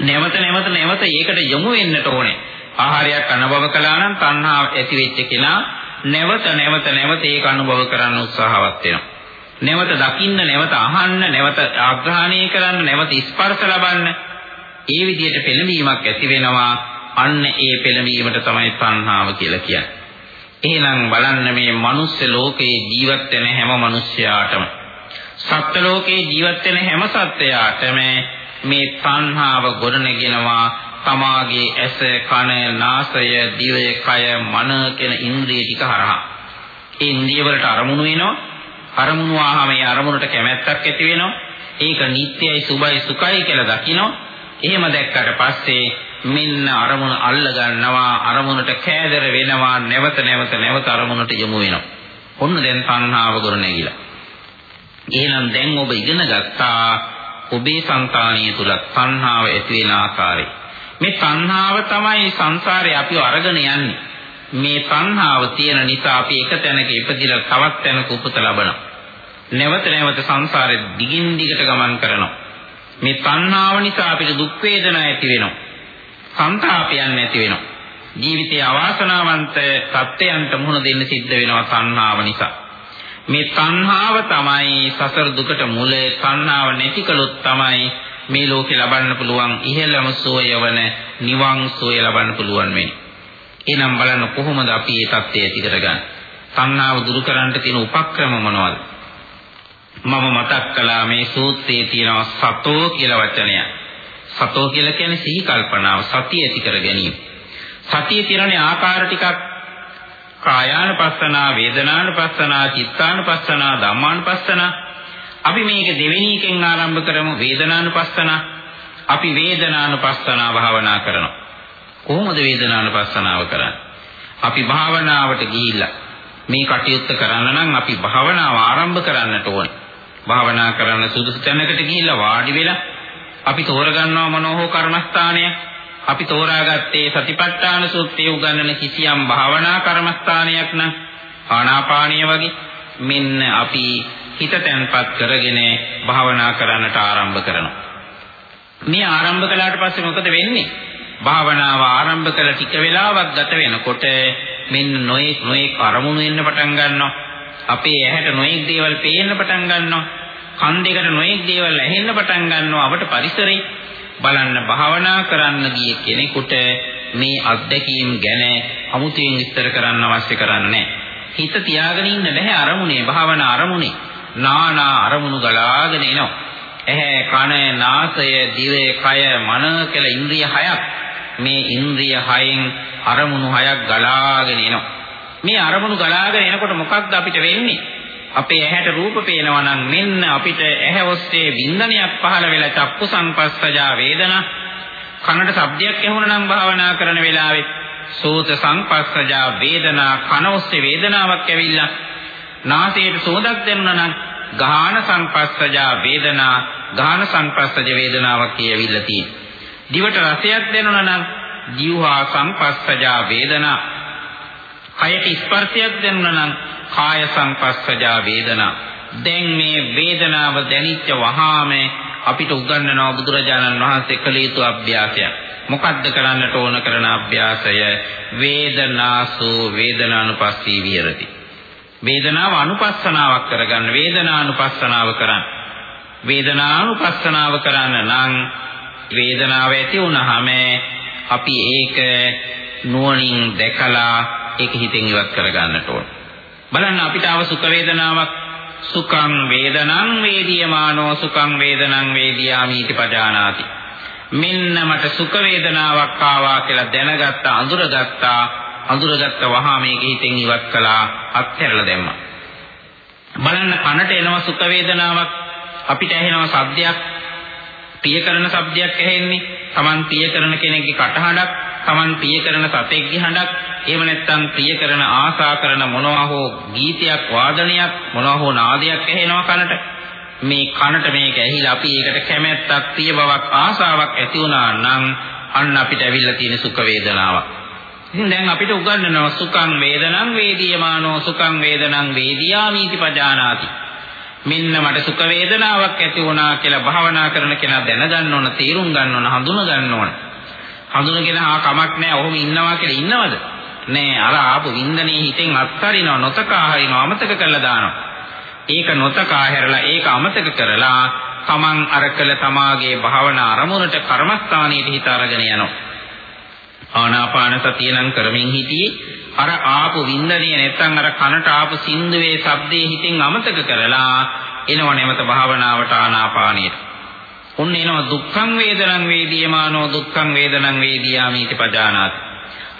නැවත නැවත නැවත ඒකට යොමු වෙන්නට ඕනේ. ආහාරයක් අනුභව කළා නම් තණ්හාව ඇති වෙච්ච කෙනා නැවත නැවත නැවත ඒක අනුභව කරන්න උත්සාහවත් වෙනවා. නැවත දකින්න, නැවත අහන්න, නැවත ආග්‍රහණය කරන්න, නැවත ස්පර්ශ ලබන්න. ඒ විදිහට පෙළඹීමක් ඇති වෙනවා. අන්න ඒ පෙළඹීමට තමයි තණ්හාව කියලා කියන්නේ. එහෙනම් බලන්න මේ මනුස්ස ලෝකේ ජීවත් වෙන හැම මිනිස්යාටම සත්ත්ව ලෝකේ ජීවත් වෙන හැම සත්වයාටම මේ තණ්හාව ගොඩනගෙනවා. තමාගේ ඇස කන නාසය දිවය කය මන කියන ඉන්ද්‍රිය ටික හරහා. ඒ ඉන්ද්‍රිය වලට අරමුණු වෙනවා. අරමුණු ආවම ඒ අරමුණට කැමැත්තක් ඇති වෙනවා. ඒක නිට්ටයයි සුභයි සුඛයි කියලා දකිනවා. එහෙම දැක්කට පස්සේ මෙන්න අරමුණ අල්ල ගන්නවා අරමුණට කෑදර වෙනවා නැවත නැවත නැවත අරමුණට යොමු වෙනවා ඔන්න දැන් තණ්හාව ගොර නැගිලා එහෙනම් දැන් ඔබ ඉගෙන ගත්තා ඔබේ సంతානිය තුල තණ්හාව ඇති වෙන ආකාරය මේ තණ්හාව තමයි සංසාරේ අපිව අරගෙන යන්නේ. මේ තණ්හාව තියෙන නිසා අපි එක තැනක ඉපදිලා තවත් තැනක උපත ලබනවා. නැවත නැවත සංසාරේ දිගින් දිගට ගමන් කරනවා. මේ තණ්හාව නිසා අපිට දුක් වේදනා ඇති වෙනවා. සංతాපයන් ඇති වෙනවා. ජීවිතයේ අවාසනාවන්ත තත්ත්වයන්ට මුහුණ දෙන්න සිද්ධ වෙනවා තණ්හාව නිසා. මේ තණ්හාව තමයි සසර දුකට මුල. තණ්හාව නැති කළොත් තමයි මේ ලෝකේ ලබන්න පුළුවන් ඉහළම සෝය වන නිවන් සෝය ලබන්න පුළුවන් වෙන්නේ. එහෙනම් බලන්න කොහොමද අපි මේ தත්ත්වය ඇති කරගන්නේ? තණ්හාව දුරු කරන්න තියෙන උපක්‍රම මොනවද? මම මතක් කළා මේ සූත්‍රයේ තියෙන සතෝ කියලා වචනය. සතෝ කියලා කියන්නේ සිහි කල්පනාව, සතිය ඇති කර ගැනීම. සතිය තියෙනනේ ආකාර ටිකක් කායානුපස්සනා, වේදනානුපස්සනා, චිත්තානුපස්සනා, ධම්මානුපස්සනා. අපි මේක දෙවෙනි එකෙන් ආරම්භ කරමු වේදනානුපස්සනා. අපි වේදනානුපස්සනා භාවනා කරනවා. කොහොමද වේදනානුපස්සනාව කරන්නේ? අපි භාවනාවට ගිහිල්ලා මේ කටයුත්ත කරන්න නම් අපි භාවනාව ආරම්භ කරන්නට ඕනේ. භාවනා කරන්න සුදුසු තැනකට ගිහිල්ලා වාඩි වෙලා අපි තෝරගන්නවා මොනෝහෝ කර්මස්ථානය. අපි තෝරාගත්තේ සතිපට්ඨාන සූත්‍රයේ උගන්වන කිසියම් භාවනා කර්මස්ථානයක් නම් ආනාපානිය වගේ මෙන්න අපි හිත තැන්පත් කරගෙන භාවනා කරන්නට ආරම්භ කරනවා. මේ ආරම්භ කළාට පස්සේ මොකද වෙන්නේ? භාවනාව ආරම්භ කළ ටික වෙලාවක් ගත වෙනකොට මෙන්න නොයෙක් නොයෙක් අරමුණු එන්න පටන් ගන්නවා. අපේ ඇහැට නොයෙක් දේවල් පේන්න පටන් ගන්නවා. කන් දෙකට නොයෙක් දේවල් ඇහෙන්න පටන් ගන්නවා. අපට පරිසරේ බලන්න භාවනා කරන්න ගිය කෙනෙකුට මේ අත්දැකීම් ගැන අමුතුවෙන් විස්තර කරන්න අවශ්‍ය කරන්නේ හිත තියාගෙන ඉන්න බෑ අරමුණේ භාවනා අරමුණේ. නානා අරමුණු ගලාගෙන එනවා. ඇහැ කන නාසය දිව කය මන කියලා ඉන්ද්‍රිය හයක් මේ ඉන්ද්‍රිය හයෙන් අරමුණු හයක් ගලාගෙන එනවා. මේ අරමුණු ගලාගෙන එනකොට මොකක්ද අපිට වෙන්නේ? අපේ ඇහැට රූප පේනවා නම් මෙන්න අපිට ඇහැ ඔස්සේ වින්දනයක් පහළ වෙලා චක්කු සංපස්සජා වේදනා කනට ශබ්දයක් ඇහුණා නම් භාවනා කරන වෙලාවේ සෝත සංපස්සජා වේදනා කන ඔස්සේ වේදනාවක් ඇවිල්ලා නාසයට සෝදක් දැනුණා නම් ගාහන සංපස්සජා වේදනා ගාහන සංපස්සජ වේදනාවක් කියවිලා තියෙනවා දිවට රසයක් දැනුණා නම් ජීවහා සංපස්සජා වේදනා. කයට ස්පර්ශයක් දැනුණා නම් කාය සංපස්සජා වේදනා. දැන් මේ වේදනාව දැනිච්ච වහාම අපිට උගන්වනවා බුදුරජාණන් වහන්සේ කළ යුතු අභ්‍යාසයක්. මොකද්ද කරන්නට ඕන කරන අභ්‍යාසය? වේදනාසු වේදනානුපස්සී විහෙරති. වේදනාව අනුපස්සනාවක් කරගන්න වේදනානුපස්සනාව කරන්න. වේදනානුපස්සනාව කරන්න නම් වේදනාව ඇති වුනහම අපි ඒක නුවණින් දැකලා ඒක හිතෙන් ඉවත් කරගන්නට ඕන. බලන්න අපිට ආව සුඛ වේදනාවක්. සුඛං වේදනං වේදියමානෝ සුඛං වේදනං වේදියාමි පජානාති. මෙන්න මට සුඛ වේදනාවක් ආවා කියලා දැනගත්තා අඳුරගත්තා. අඳුරගත්ත වහා මේක හිතෙන් ඉවත් කළා අත්හැරලා දැම්මා. බලන්න කනට එනවා සුඛ වේදනාවක්. අපිට ඇහෙනවා සද්දයක් ප්‍රිය කරන શબ્දයක් ඇහෙන්නේ. Taman ප්‍රිය කරන කෙනෙක්ගේ කටහඬක්. Taman ප්‍රිය කරන සතෙක්ගේ හඬක් එහෙම නැත්නම් ප්‍රිය කරන ආසා කරන මොනවා හෝ ගීතයක් වාදනයක් මොනවා හෝ නාදයක් ඇහෙනවා කනට. මේ කනට මේක ඇහිලා අපි ඒකට කැමැත්තක් ප්‍රිය බවක් ආසාවක් ඇති වුණා නම් අන්න අපිට ඇවිල්ලා තියෙන සුඛ වේදනාවක්. ඉතින් දැන් අපිට උගන්වනවා සුඛං වේදනං වේදියමානෝ සුඛං වේදනං වේදියාමීති පජානාති. මෙන්න මට සුඛ වේදනාවක් ඇති වුණා කියලා භාවනා කරන කෙනා දැනගන්න ඕන, තේරුම් ගන්න ඕන, හඳුන ගන්න ඕන. හඳුනගෙන ආ කමක් නැහැ, ඔහොම ඉන්නවා කියලා ඉන්නවද? නෑ, අර ආපු වින්දනේ හිතෙන් අත්හරිනවා, නොතකා හරිනවා, අමතක කරලා දානවා. ඒක නොතකා හැරලා ඒක අමතක කරලා තමන් අර කළ තමාගේ භාවනා අරමුණට කර්මස්ථානයේ හිත අරගෙන යනවා. ආනාපාන සතිය නම් කරමින් හිටියේ අර ආපු වින්දනය නැත්නම් අර කනට ආපු සින්දුවේ ශබ්දේ හිතින් අමතක කරලා එනව නැවත භාවනාවට ආනාපානියට. උන් එනවා දුක්ඛං වේදනං වේදියමානෝ දුක්ඛං වේදනං වේදියාමීති පජානාති.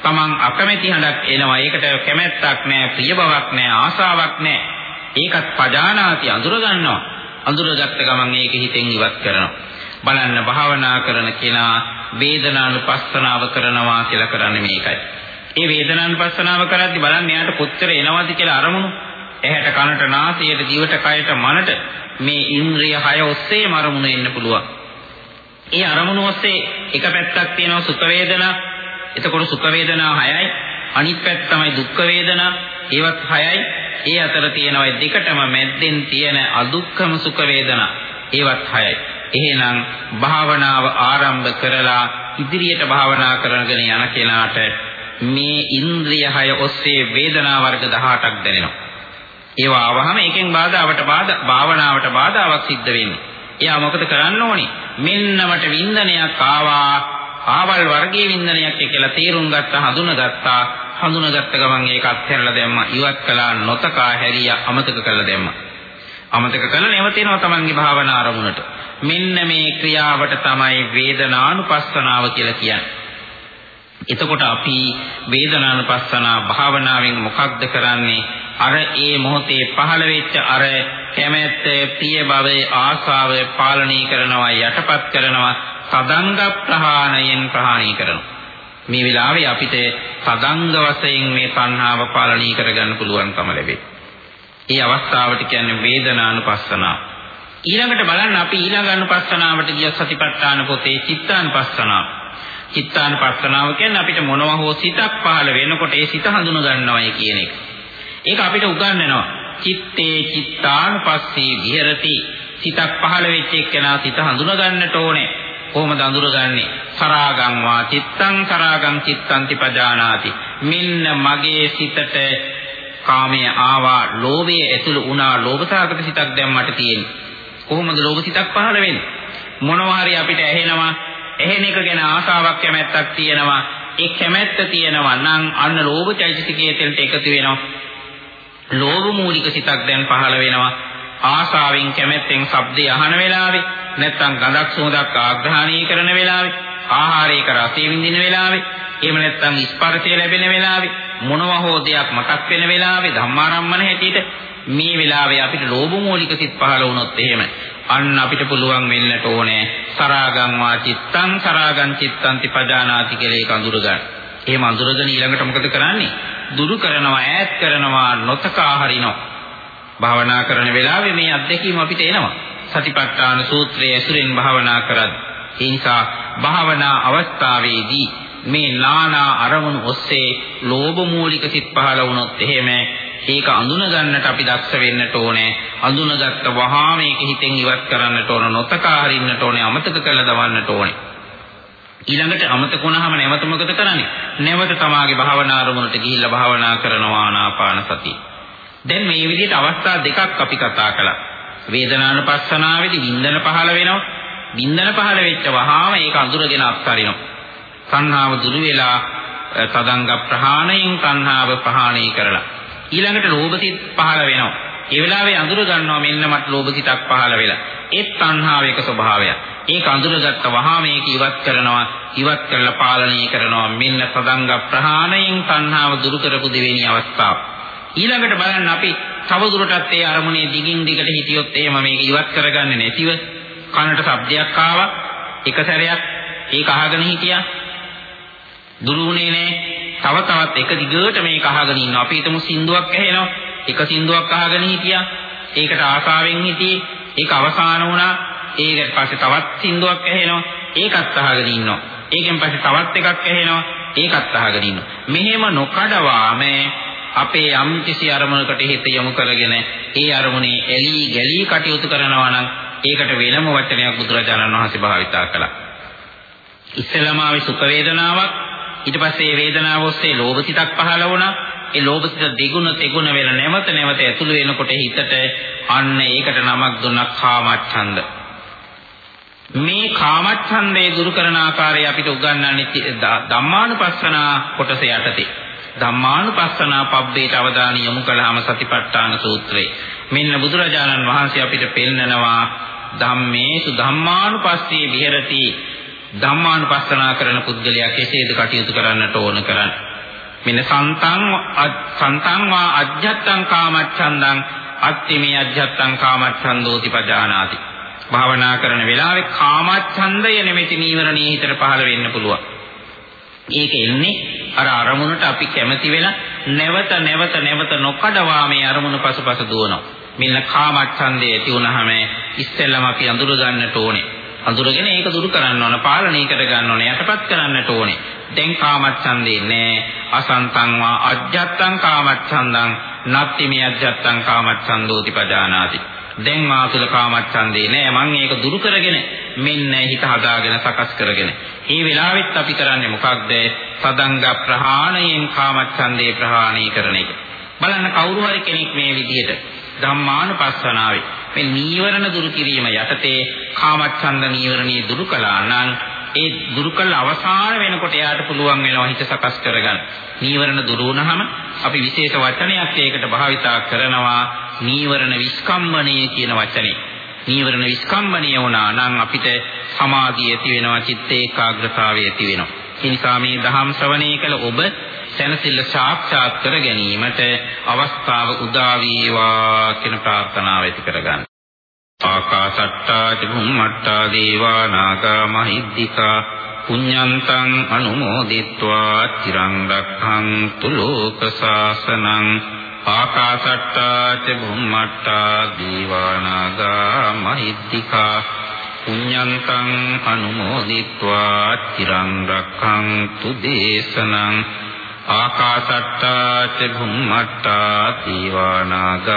තමන් අකමැති හඬක් එනවා. ඒකට කැමැත්තක් නැහැ, ප්‍රිය බවක් නැහැ, ආසාවක් නැහැ. ඒකත් පජානාති අඳුර ගන්නවා. අඳුරගත්ත ගමන් ඒක හිතෙන් ඉවත් කරනවා. බලන්න භාවනා කරන කෙනා වේදනානුපස්සනාව කරනවා කියලා කරන්නේ මේකයි. ඒ වේදනානුපස්සනාව කරද්දී බලන්න එයාට කොච්චර එනවද කියලා අරමුණු. ඇහැට කනට නාසයට දිවට කයට මනට මේ ඉන්ද්‍රිය හය ඔස්සේම අරමුණු එන්න පුළුවන්. ඒ අරමුණු ඔස්සේ එක පැත්තක් තියෙනවා සුඛ වේදනා. එතකොට සුඛ වේදනා හයයි. අනිත් පැත්ත තමයි දුක්ඛ වේදනා. ඒවත් හයයි. ඒ අතර තියෙනවා දෙකටම මැද්දෙන් තියෙන අදුක්ඛම සුඛ වේදනා. ඒවත් හයයි. එහෙනම් භාවනාව ආරම්භ කරලා ඉදිරියට භාවනා කරගෙන යන කෙනාට මේ ඉන්ද්‍රිය හය ඔස්සේ වේදනා වර්ග 18ක් දැනෙනවා. ඒවා ආවහම එකෙන් බාධාවට බාධා භාවනාවට බාධාවක් සිද්ධ වෙන්නේ. එයා මොකද කරන්න ඕනේ? මෙන්න මට වින්දනයක් ආවා. ආවල් වර්ගයේ වින්දනයක් කියලා තේරුම් ගත්තා, හඳුනගත්තා. හඳුනගත්ත ගමන් ඒක අත්හැරලා දැම්මා. ඉවත් කළා, නොතකා හැරියා, අමතක කළා දැම්මා. අමතක කළා නැවතිනවා තමන්ගේ භාවනා අරමුණට. මෙන්න මේ ක්‍රියාවට තමයි වේදනානුපස්සනාව කියලා කියන්නේ. එතකොට අපි වේදනානුපස්සනා භාවනාවෙන් මොකක්ද කරන්නේ? අර ඒ මොහොතේ පහළ වෙච්ච අර කැමැත්ත, ප්‍රිය භවයේ ආශාව පාලනය කරනවා, යටපත් කරනවා, සදංග ප්‍රහාණයෙන් ප්‍රහාණය කරනවා. මේ වෙලාවේ අපිට සදංග වශයෙන් මේ සංහාව පාලනය කරගන්න පුළුවන්කම ලැබේ. ඒ අවස්ථාවට කියන්නේ වේදනානුපස්සනාව. ඊළඟට බලන්න අපි ඊළඟ අනුපස්සනාවට ගිය සතිපට්ඨාන පොතේ චිත්තානුපස්සනාව. චිත්තානුපස්සනාව කියන්නේ අපිට මොනවා හෝ සිතක් පහළ වෙනකොට ඒ සිත හඳුන ගන්නවයි කියන එක. ඒක අපිට උගන්වනවා. චිත්තේ චිත්තානුපස්සී විහෙරති. සිතක් පහළ වෙච්ච එක්කෙනා සිත හඳුන ගන්නට ඕනේ. කොහොමද අඳුරගන්නේ? සරාගං වා චිත්තං සරාගං චිත්තං තිපජානාති. මෙන්න මගේ සිතට කාමයේ ආවා, ලෝභය ඇතුළු වුණා, ලෝභසහගත සිතක් දැන් මට තියෙන්නේ. කොහොමද ලෝභ සිතක් පහළ වෙන්නේ? මොනවා හරි අපිට ඇහෙනවා, ඇහෙන එක ගැන ආසාවක් කැමැත්තක් තියෙනවා. ඒ කැමැත්ත තියෙනවා නම් අන්න ලෝභ චෛතසිකයේ තෙලට එකතු වෙනවා. ලෝභ මූලික සිතක් දැන් පහළ වෙනවා. ආසාවෙන් කැමැත්තෙන් ශබ්දය අහන වෙලාවේ නැත්තම් ගඳක් සුවඳක් ආග්‍රහණය කරන වෙලාවේ ආහාරයක රසය විඳින වෙලාවේ එහෙම නැත්තම් ස්පර්ශය ලැබෙන වෙලාවේ මොනවා හෝ දෙයක් මතක් වෙන වෙලාවේ ධම්මාරම්මන හැටියට මේ වෙලාවේ අපිට ලෝභ මූලික සිත් පහළ වුණොත් එහෙම අන්න අපිට පුළුවන් වෙන්නට ඕනේ සරාගං වා චිත්තං සරාගං චිත්තං තිපජානාති කියලා ඒක අඳුර ගන්න. එහෙම අඳුරගෙන ඊළඟට මොකද කරන්නේ? දුරු කරනවා ඈත් කරනවා නොතකා හරිනවා. භාවනා කරන වෙලාවේ මේ අත්දැකීම අපිට එනවා. සතිපට්ඨාන සූත්‍රයේ ඇසුරෙන් භාවනා කරද්දී. ඒ නිසා භාවනා අවස්ථාවේදී මේ නානා අරමුණු ඔස්සේ ලෝභ මූලික සිත් පහළ වුණොත් එහෙම ඒක අඳුන ගන්නට අපි දක්ෂ වෙන්නට ඕනේ. අඳුනගත්ත වහා මේක හිතෙන් ඉවත් කරන්නට ඕන. නොතකා හරින්නට ඕනේ. අමතක කරලා දවන්නට ඕනේ. ඊළඟට අමතක වුණාම නැවත මොකද කරන්නේ? නැවත තමාගේ භාවනා අරමුණට ගිහිල්ලා භාවනා කරනවා ආනාපාන සතිය. දැන් මේ විදිහට අවස්ථා දෙකක් අපි කතා කළා. වේදනානුපස්සනාවේදී වින්දන පහළ වෙනවා. වින්දන පහළ වෙච්ච වහාම ඒක අඳුරගෙන අත්හරිනවා. සංහාව දුරු වෙලා තදංග ප්‍රහාණයෙන් සංහාව ප්‍රහාණය කරලා ඊළඟට ලෝභසිත පහළ වෙනවා. ඒ වෙලාවේ අඳුර ගන්නවා මෙන්න මට ලෝභසිතක් පහළ වෙලා. ඒත් සංහාවයක ස්වභාවයක්. ඒක අඳුරගත්ත වහාම මේක ඉවත් කරනවා. ඉවත් කරලා පාලනය කරනවා. මෙන්න තදංග ප්‍රහාණයෙන් සංහාව දුරු කරපු දෙවෙනි අවස්ථාව. ඊළඟට බලන්න අපි තවදුරටත් ඒ අරමුණේ දිගින් දිගට හිටියොත් එහෙම මේක ඉවත් කරගන්නේ නැතිව කනට ශබ්දයක් ආවා එක සැරයක් ඒක අහගෙන හිටියා දුරුුනේ නෑ තව තවත් එක දිගට මේක අහගෙන ඉන්නවා අපි හිතමු සින්දුවක් ඇහෙනවා එක සින්දුවක් අහගෙන හිටියා. ඒකට ආසාවෙන් හිටියේ ඒක අවසාන වුණා. ඒකට පස්සේ තවත් සින්දුවක් ඇහෙනවා. ඒකත් අහගෙන ඉන්නවා. ඒකෙන් පස්සේ තවත් එකක් ඇහෙනවා. ඒකත් අහගෙන ඉන්නවා. මෙහෙම නොකඩවා මේ අපේ යම් කිසි අරමුණකට හිත යොමු කරගෙන ඒ අරමුණේ එලි ගැලී කටයුතු කරනවා නම් ඒකට වෙනම වචනයක් බුදුරජාණන් වහන්සේ භාවිතා කළා. ඉස්සෙල්ලාම ආවේ සුඛ වේදනාවක්. ඊට පස්සේ ඒ වේදනාව ඔස්සේ ලෝභ සිතක් පහළ වුණා. ඒ ලෝභ සිත දෙගුණ තෙගුණ වෙලා නැවත නැවත ඇතුළු වෙනකොට හිතට අන්න ඒකට නමක් දුන්නක් කාමච්ඡන්ද. මේ කාමච්ඡන්දේ දුරු කරන ආකාරය අපිට උගන්වන්නේ ධම්මානුපස්සනා කොටස යටතේ. ධම්මානුපස්සනා පබ්බේට අවධානය යොමු කළාම සතිපට්ඨාන සූත්‍රේ මෙන්න බුදුරජාණන් වහන්සේ අපිට පෙන්නනවා ධම්මේසු ධම්මානුපස්සී විහෙරති ධම්මානුපස්සනා කරන පුද්ගලයා කෙසේද කටයුතු කරන්නට ඕන කරන්නේ මෙන්න සන්තං සන්තං වා අජ්ජත්තං කාමච්ඡන්දං අත්තිමේ අජ්ජත්තං කාමච්ඡන්දෝති පජානාති භාවනා කරන වෙලාවේ කාමච්ඡන්දය නෙමෙති නීවරණී හිතට පහළ වෙන්න පුළුවන් ඒක එන්නේ අර අරමුණට අපි කැමති වෙලා නැවත නැවත නැවත නොකඩවා මේ අරමුණ පසුපස දුවනවා. මෙන්න කාමච්ඡන්දේ ඇති වුනහම ඉස්සෙල්ලම අපි අඳුර ගන්නට ඕනේ. අඳුරගෙන ඒක දුරු කරන්න ඕන, පාලනය කර ගන්න ඕනේ, යටපත් කරන්නට ඕනේ. දැන් කාමච්ඡන්දේ නෑ. අසන්තං වා අජ්ජත්තං කාමච්ඡන්දං නත්ති මේ අජ්ජත්තං කාමච්ඡන්දෝති පජානාති. දැන් මාතුල කාමච්ඡන්දේ නෑ. මං ඒක දුරු කරගෙන මෙන්න හිත හදාගෙන සකස් කරගෙන. මේ වෙලාවෙත් අපි කරන්නේ මොකක්ද? සදංග ප්‍රහාණයෙන් කාමච්ඡන්දේ ප්‍රහාණය කරන එක. බලන්න කවුරු හරි කෙනෙක් මේ විදිහට ධම්මානුපස්සනාවේ මේ නීවරණ දුරු කිරීම යටතේ කාමච්ඡන්ද නීවරණී දුරු කළා නම් ඒ දුරු කළ අවසාන වෙනකොට එයාට පුළුවන් වෙනවා හිත සකස් කරගන්න. නීවරණ දුරු වුණාම අපි විශේෂ වචනයක් ඒකට භාවිතා කරනවා නීවරණ විස්කම්මණය කියන වචනේ. නීවරණ විස්කම්මණය වුණා නම් අපිට සමාධිය ඇති වෙනවා චිත්ත ඒකාග්‍රතාවය ඇති වෙනවා නිසා මේ දහම් ශ්‍රවණය කළ ඔබ සැනසෙල්ල සාක්ෂාත් කර ගැනීමට අවස්ථාව උදා වේවා කියන ප්‍රාර්ථනාව ඇති කරගන්න. ආකාසට්ටා චුම්මට්ටා දේවා නාග මහිද්దికා පුඤ්ඤන්තං අනුමෝදිත්වා චිරං රක්ඛන්තු ලෝක සාසනං ආකාසට්ටා චුම්මට්ටා දේවා නාග මහිද්దికා පුඤ්ඤන්තං අනුමෝදිත්වා චිරං රක්ඛන්තු දේශනං ආකාසට්ටා චුම්මට්ටා දේවා නාග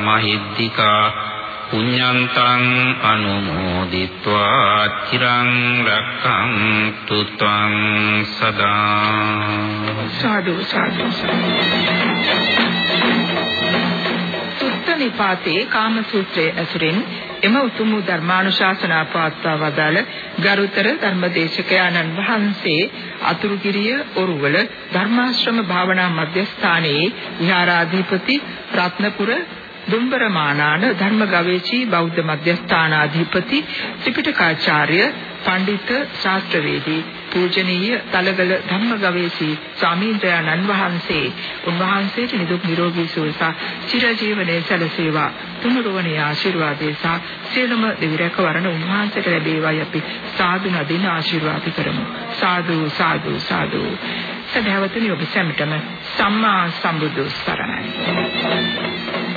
මහිද්దికා පුඤ්ඤන්තං අනුමෝදිත්වා චිරං රක්ඛන්තු ත්වං සදා සාදු සාදු සුත්ත නිපාතේ කාම සූත්‍රයේ ඇසුරින් එම උතුම් ධර්මානුශාසනා පවත්වා වදාළ ගරුතර ධර්මදේශක ආනන් වහන්සේ අතුරුගිරිය ඔරුවල ධර්මාශ්‍රම භාවනා මධ්‍යස්ථානයේ විහාරාධිපති රත්නපුර දුම්බරමානාන ධර්ම ගවේෂී බෞද්ධ මධ්‍යස්ථානාධිපති ත්‍රිපිටකාචාර්ය පඬිත ශාස්ත්‍රවේදී පූජනීය තලගල ධම්ම ගවේෂී ස්වාමීන්ද්‍රයන්න් වහන්සේ. උන්වහන්සේට නිදුක් නිරෝගී සුව සහ චිරජීවනයේ සැලසේවා. තුනුරුවනේ ආශිර්වාදේ සහ සියලුම දෙවි රැකවරණ උන්වහන්සේට ලැබේවායි අපි සාදු නදින ආශිර්වාද කරමු. සාදු සාදු සාදු. සදහවතුනි ඔබ සැමටම සම්මා සම්බුදු සරණයි.